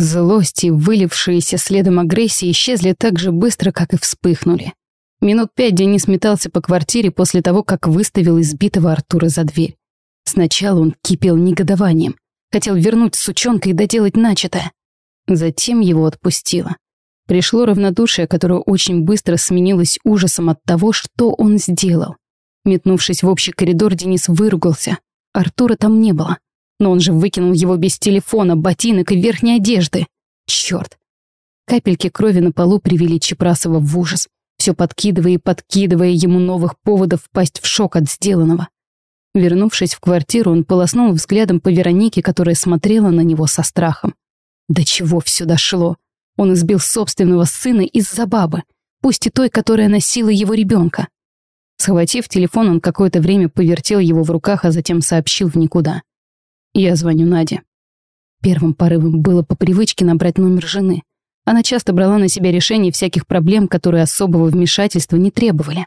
Злость и вылившиеся следом агрессии исчезли так же быстро, как и вспыхнули. Минут пять Денис метался по квартире после того, как выставил избитого Артура за дверь. Сначала он кипел негодованием, хотел вернуть сучонка и доделать начатое. Затем его отпустило. Пришло равнодушие, которое очень быстро сменилось ужасом от того, что он сделал. Метнувшись в общий коридор, Денис выругался. Артура там не было. Но он же выкинул его без телефона, ботинок и верхней одежды. Черт! Капельки крови на полу привели Чепрасова в ужас, все подкидывая и подкидывая ему новых поводов впасть в шок от сделанного. Вернувшись в квартиру, он полоснул взглядом по Веронике, которая смотрела на него со страхом. До чего все дошло? Он избил собственного сына из-за бабы, пусть и той, которая носила его ребенка. Схватив телефон, он какое-то время повертел его в руках, а затем сообщил в никуда. Я звоню Наде. Первым порывом было по привычке набрать номер жены. Она часто брала на себя решение всяких проблем, которые особого вмешательства не требовали.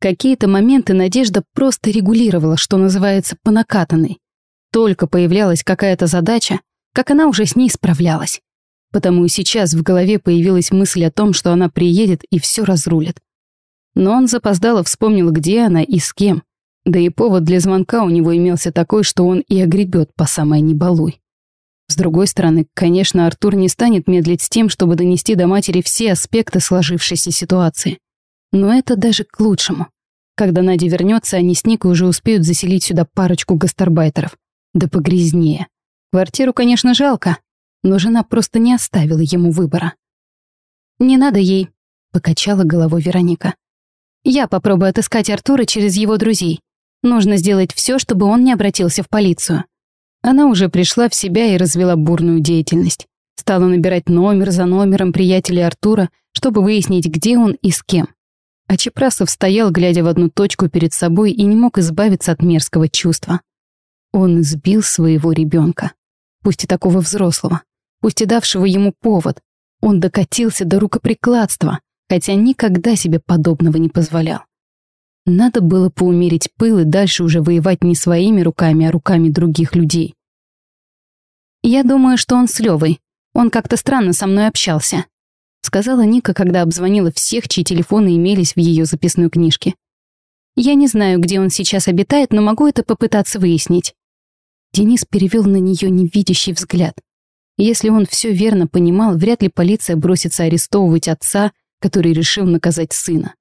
Какие-то моменты Надежда просто регулировала, что называется, по накатанной. Только появлялась какая-то задача, как она уже с ней справлялась. Потому и сейчас в голове появилась мысль о том, что она приедет и все разрулит. Но он запоздало вспомнил, где она и с кем. Да и повод для звонка у него имелся такой, что он и огребет по самой небалуй. С другой стороны, конечно, Артур не станет медлить с тем, чтобы донести до матери все аспекты сложившейся ситуации. Но это даже к лучшему. Когда Надя вернется, они с Никой уже успеют заселить сюда парочку гастарбайтеров. Да погрязнее. Квартиру, конечно, жалко, но жена просто не оставила ему выбора. «Не надо ей», — покачала головой Вероника. «Я попробую отыскать Артура через его друзей. Нужно сделать все, чтобы он не обратился в полицию. Она уже пришла в себя и развела бурную деятельность. Стала набирать номер за номером приятелей Артура, чтобы выяснить, где он и с кем. А Чепрасов стоял, глядя в одну точку перед собой, и не мог избавиться от мерзкого чувства. Он избил своего ребенка, пусть и такого взрослого, пусть и давшего ему повод. Он докатился до рукоприкладства, хотя никогда себе подобного не позволял. Надо было поумерить пыл и дальше уже воевать не своими руками, а руками других людей. «Я думаю, что он с Левой. Он как-то странно со мной общался», сказала Ника, когда обзвонила всех, чьи телефоны имелись в ее записной книжке. «Я не знаю, где он сейчас обитает, но могу это попытаться выяснить». Денис перевел на нее невидящий взгляд. Если он все верно понимал, вряд ли полиция бросится арестовывать отца, который решил наказать сына.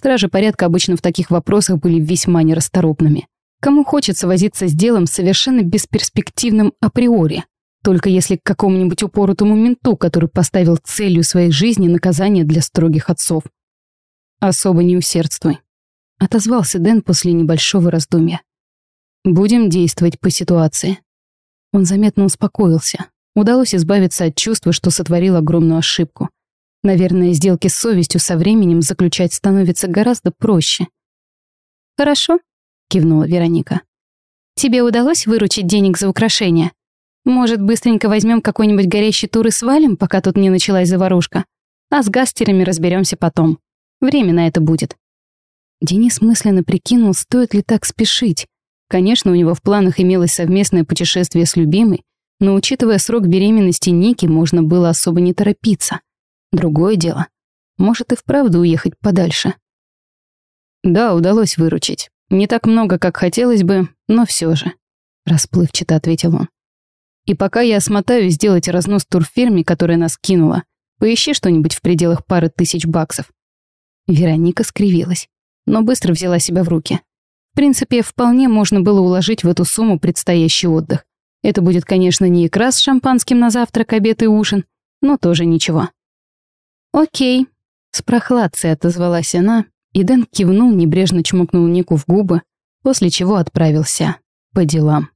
Стражи порядка обычно в таких вопросах были весьма нерасторопными. Кому хочется возиться с делом совершенно бесперспективным априори, только если к какому-нибудь упоротому менту, который поставил целью своей жизни наказание для строгих отцов. «Особо не усердствуй», — отозвался Дэн после небольшого раздумья. «Будем действовать по ситуации». Он заметно успокоился. Удалось избавиться от чувства, что сотворил огромную ошибку. Наверное, сделки с совестью со временем заключать становится гораздо проще. «Хорошо», — кивнула Вероника. «Тебе удалось выручить денег за украшения? Может, быстренько возьмем какой-нибудь горящий тур и свалим, пока тут не началась заварушка? А с гастерами разберемся потом. Время на это будет». Денис мысленно прикинул, стоит ли так спешить. Конечно, у него в планах имелось совместное путешествие с любимой, но учитывая срок беременности Ники, можно было особо не торопиться. Другое дело. Может и вправду уехать подальше. Да, удалось выручить. Не так много, как хотелось бы, но все же. Расплывчато ответил он. И пока я смотаюсь сделать разнос турфирме, которая нас кинула, поищи что-нибудь в пределах пары тысяч баксов. Вероника скривилась, но быстро взяла себя в руки. В принципе, вполне можно было уложить в эту сумму предстоящий отдых. Это будет, конечно, не икра с шампанским на завтрак, обед и ужин, но тоже ничего. «Окей», — с прохладцей отозвалась она, и Дэн кивнул, небрежно чмокнул Нику в губы, после чего отправился по делам.